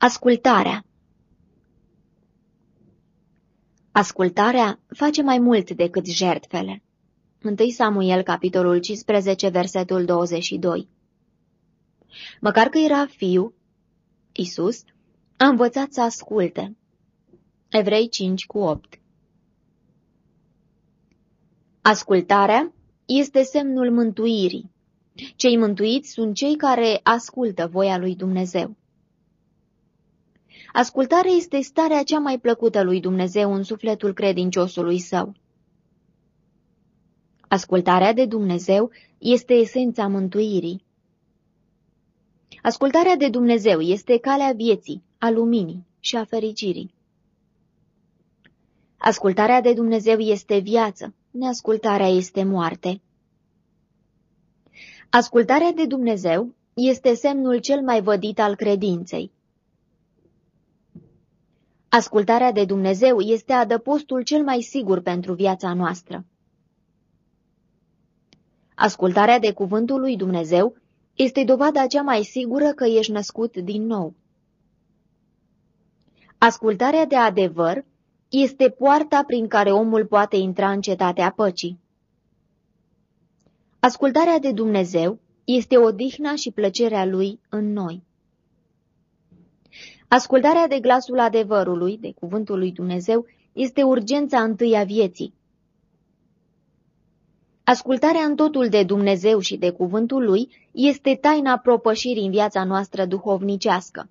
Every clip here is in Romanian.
Ascultarea Ascultarea face mai mult decât jertfele. 1 Samuel, capitolul 15, versetul 22 Măcar că era fiu, Isus, a învățat să asculte. Evrei 5 cu 8 Ascultarea este semnul mântuirii. Cei mântuiți sunt cei care ascultă voia lui Dumnezeu. Ascultarea este starea cea mai plăcută lui Dumnezeu în sufletul credinciosului său. Ascultarea de Dumnezeu este esența mântuirii. Ascultarea de Dumnezeu este calea vieții, a luminii și a fericirii. Ascultarea de Dumnezeu este viață, neascultarea este moarte. Ascultarea de Dumnezeu este semnul cel mai vădit al credinței. Ascultarea de Dumnezeu este adăpostul cel mai sigur pentru viața noastră. Ascultarea de cuvântul lui Dumnezeu este dovada cea mai sigură că ești născut din nou. Ascultarea de adevăr este poarta prin care omul poate intra în cetatea păcii. Ascultarea de Dumnezeu este odihna și plăcerea Lui în noi. Ascultarea de glasul adevărului, de cuvântul lui Dumnezeu, este urgența întâi a vieții. Ascultarea în totul de Dumnezeu și de cuvântul lui este taina propășirii în viața noastră duhovnicească.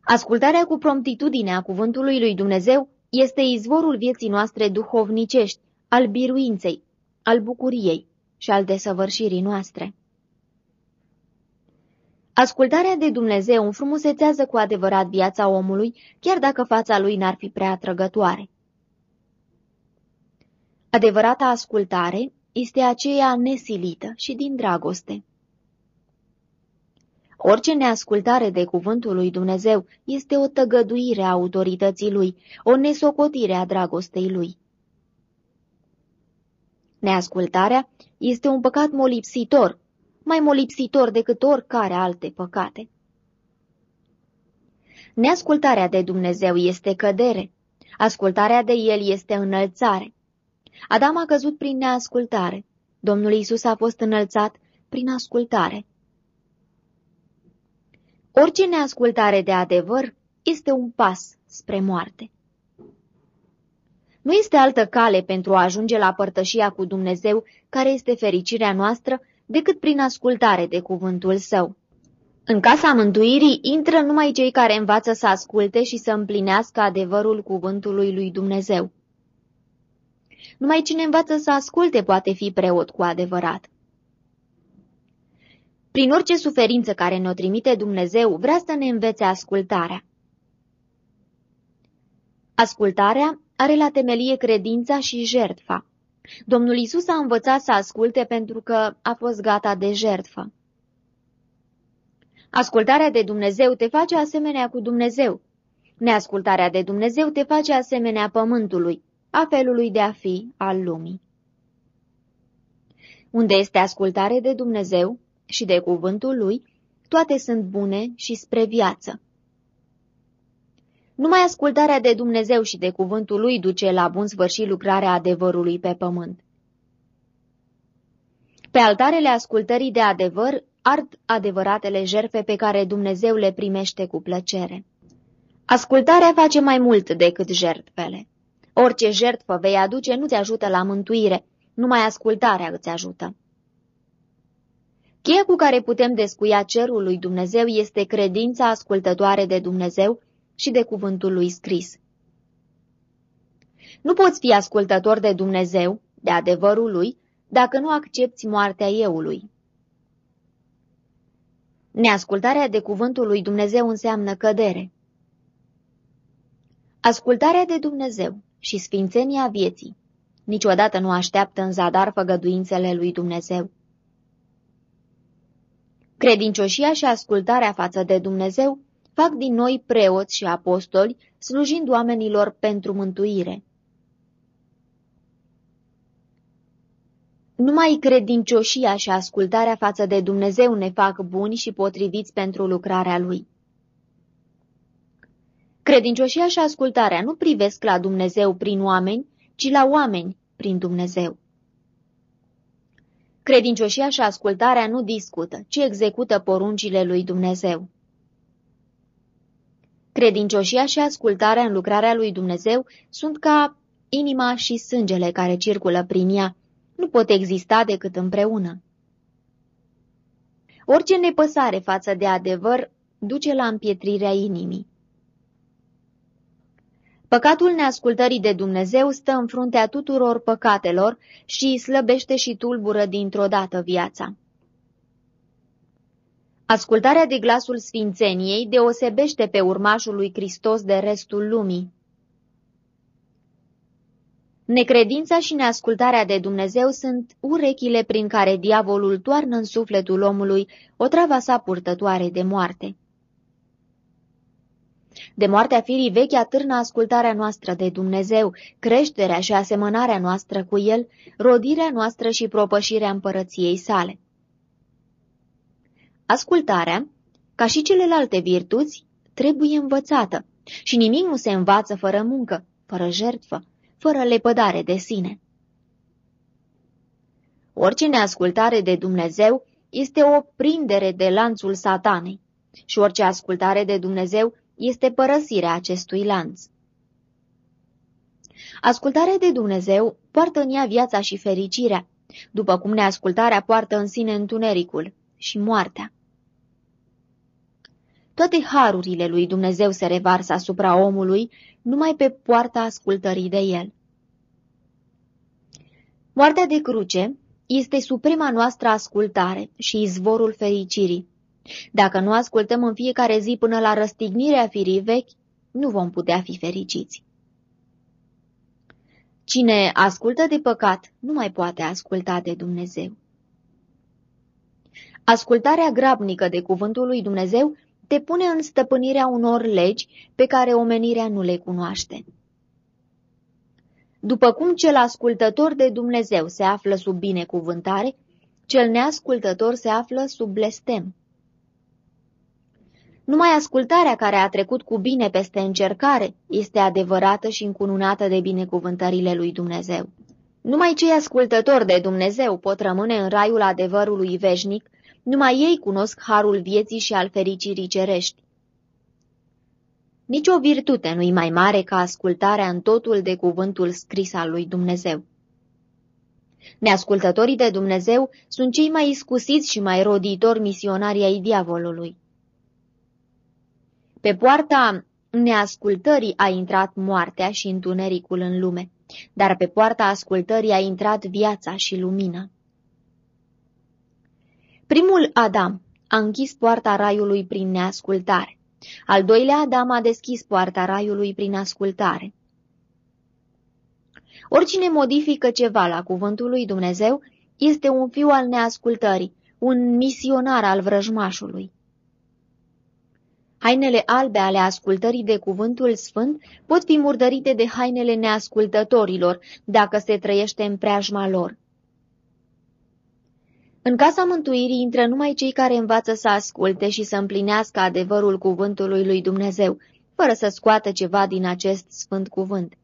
Ascultarea cu promptitudine a cuvântului lui Dumnezeu este izvorul vieții noastre duhovnicești, al biruinței, al bucuriei și al desăvârșirii noastre. Ascultarea de Dumnezeu înfrumusețează cu adevărat viața omului, chiar dacă fața lui n-ar fi prea atrăgătoare. Adevărata ascultare este aceea nesilită și din dragoste. Orice neascultare de cuvântul lui Dumnezeu este o tăgăduire a autorității lui, o nesocotire a dragostei lui. Neascultarea este un păcat molipsitor, mai molipsitor decât oricare alte păcate. Neascultarea de Dumnezeu este cădere, ascultarea de El este înălțare. Adam a căzut prin neascultare, Domnul Isus a fost înălțat prin ascultare. Orice neascultare de adevăr este un pas spre moarte. Nu este altă cale pentru a ajunge la părtășia cu Dumnezeu, care este fericirea noastră, decât prin ascultare de cuvântul său. În casa mântuirii intră numai cei care învață să asculte și să împlinească adevărul cuvântului lui Dumnezeu. Numai cine învață să asculte poate fi preot cu adevărat. Prin orice suferință care ne-o trimite Dumnezeu, vrea să ne învețe ascultarea. Ascultarea are la temelie credința și jertfa. Domnul Isus a învățat să asculte pentru că a fost gata de jertfă. Ascultarea de Dumnezeu te face asemenea cu Dumnezeu. Neascultarea de Dumnezeu te face asemenea pământului, a felului de a fi al lumii. Unde este ascultare de Dumnezeu și de cuvântul lui, toate sunt bune și spre viață. Numai ascultarea de Dumnezeu și de cuvântul lui duce la bun sfârșit lucrarea adevărului pe pământ. Pe altarele ascultării de adevăr ard adevăratele jerfe pe care Dumnezeu le primește cu plăcere. Ascultarea face mai mult decât jertfele. Orice jertfă vei aduce nu te ajută la mântuire, numai ascultarea îți ajută. Cheia cu care putem descuia cerul lui Dumnezeu este credința ascultătoare de Dumnezeu și de cuvântul lui scris. Nu poți fi ascultător de Dumnezeu, de adevărul lui, dacă nu accepti moartea euului. Neascultarea de cuvântul lui Dumnezeu înseamnă cădere. Ascultarea de Dumnezeu și sfințenia vieții niciodată nu așteaptă în zadar făgăduințele lui Dumnezeu. Credincioșia și ascultarea față de Dumnezeu fac din noi preoți și apostoli, slujind oamenilor pentru mântuire. Numai credincioșia și ascultarea față de Dumnezeu ne fac buni și potriviți pentru lucrarea Lui. Credincioșia și ascultarea nu privesc la Dumnezeu prin oameni, ci la oameni prin Dumnezeu. Credincioșia și ascultarea nu discută, ci execută poruncile lui Dumnezeu. Credincioșia și ascultarea în lucrarea lui Dumnezeu sunt ca inima și sângele care circulă prin ea, nu pot exista decât împreună. Orice nepăsare față de adevăr duce la împietrirea inimii. Păcatul neascultării de Dumnezeu stă în fruntea tuturor păcatelor și slăbește și tulbură dintr-o dată viața. Ascultarea de glasul sfințeniei deosebește pe urmașul lui Hristos de restul lumii. Necredința și neascultarea de Dumnezeu sunt urechile prin care diavolul toarnă în sufletul omului o trava sa purtătoare de moarte. De moartea firii vechi atârnă ascultarea noastră de Dumnezeu, creșterea și asemănarea noastră cu El, rodirea noastră și propășirea împărăției sale. Ascultarea, ca și celelalte virtuți, trebuie învățată și nimic nu se învață fără muncă, fără jertfă, fără lepădare de sine. Orice neascultare de Dumnezeu este o prindere de lanțul satanei și orice ascultare de Dumnezeu este părăsirea acestui lanț. Ascultarea de Dumnezeu poartă în ea viața și fericirea, după cum neascultarea poartă în sine întunericul și moartea. Toate harurile lui Dumnezeu se revarsă asupra omului numai pe poarta ascultării de el. Moartea de cruce este suprema noastră ascultare și izvorul fericirii. Dacă nu ascultăm în fiecare zi până la răstignirea firii vechi, nu vom putea fi fericiți. Cine ascultă de păcat nu mai poate asculta de Dumnezeu. Ascultarea grabnică de cuvântul lui Dumnezeu te pune în stăpânirea unor legi pe care omenirea nu le cunoaște. După cum cel ascultător de Dumnezeu se află sub binecuvântare, cel neascultător se află sub blestem. Numai ascultarea care a trecut cu bine peste încercare este adevărată și încununată de binecuvântările lui Dumnezeu. Numai cei ascultători de Dumnezeu pot rămâne în raiul adevărului veșnic, numai ei cunosc harul vieții și al fericirii cerești. Nici o virtute nu-i mai mare ca ascultarea în totul de cuvântul scris al lui Dumnezeu. Neascultătorii de Dumnezeu sunt cei mai iscusiți și mai roditori misionari ai diavolului. Pe poarta neascultării a intrat moartea și întunericul în lume, dar pe poarta ascultării a intrat viața și lumina. Primul Adam a închis poarta raiului prin neascultare. Al doilea Adam a deschis poarta raiului prin ascultare. Oricine modifică ceva la cuvântul lui Dumnezeu este un fiu al neascultării, un misionar al vrăjmașului. Hainele albe ale ascultării de cuvântul sfânt pot fi murdărite de hainele neascultătorilor, dacă se trăiește în preajma lor. În casa mântuirii intră numai cei care învață să asculte și să împlinească adevărul cuvântului lui Dumnezeu, fără să scoată ceva din acest sfânt cuvânt.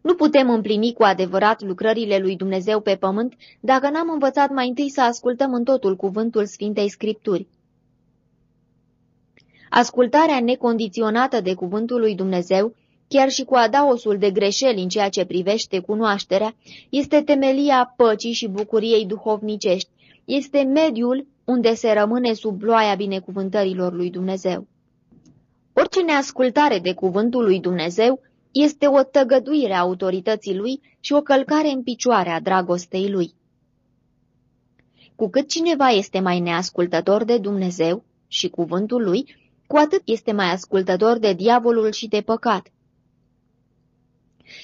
Nu putem împlini cu adevărat lucrările lui Dumnezeu pe pământ dacă n-am învățat mai întâi să ascultăm în totul cuvântul Sfintei Scripturi. Ascultarea necondiționată de cuvântul lui Dumnezeu, chiar și cu adaosul de greșeli în ceea ce privește cunoașterea, este temelia păcii și bucuriei duhovnicești, este mediul unde se rămâne sub ploaia binecuvântărilor lui Dumnezeu. Orice neascultare de cuvântul lui Dumnezeu este o tăgăduire a autorității lui și o călcare în picioare a dragostei lui. Cu cât cineva este mai neascultător de Dumnezeu și cuvântul lui, cu atât este mai ascultător de diavolul și de păcat.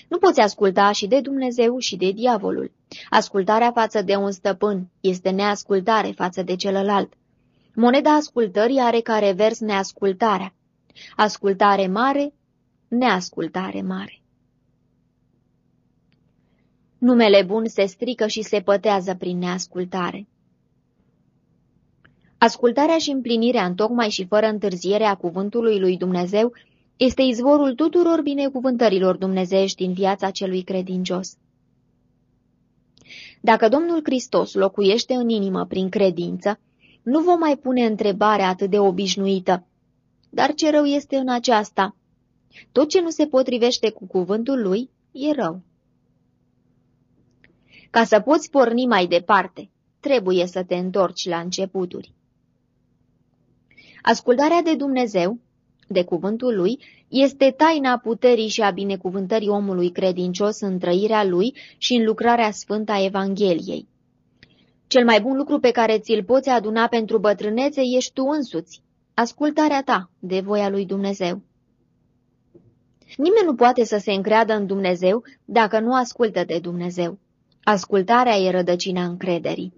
Nu poți asculta și de Dumnezeu și de diavolul. Ascultarea față de un stăpân este neascultare față de celălalt. Moneda ascultării are ca revers neascultarea. Ascultare mare, neascultare mare. Numele bun se strică și se pătează prin neascultare. Ascultarea și împlinirea întocmai și fără întârziere a cuvântului lui Dumnezeu este izvorul tuturor binecuvântărilor dumnezeiești din viața celui credincios. Dacă Domnul Hristos locuiește în inimă prin credință, nu vom mai pune întrebarea atât de obișnuită. Dar ce rău este în aceasta? Tot ce nu se potrivește cu cuvântul lui e rău. Ca să poți porni mai departe, trebuie să te întorci la începuturi. Ascultarea de Dumnezeu, de cuvântul lui, este taina puterii și a binecuvântării omului credincios în trăirea lui și în lucrarea sfântă a Evangheliei. Cel mai bun lucru pe care ți-l poți aduna pentru bătrânețe ești tu însuți, ascultarea ta de voia lui Dumnezeu. Nimeni nu poate să se încreadă în Dumnezeu dacă nu ascultă de Dumnezeu. Ascultarea e rădăcina încrederii.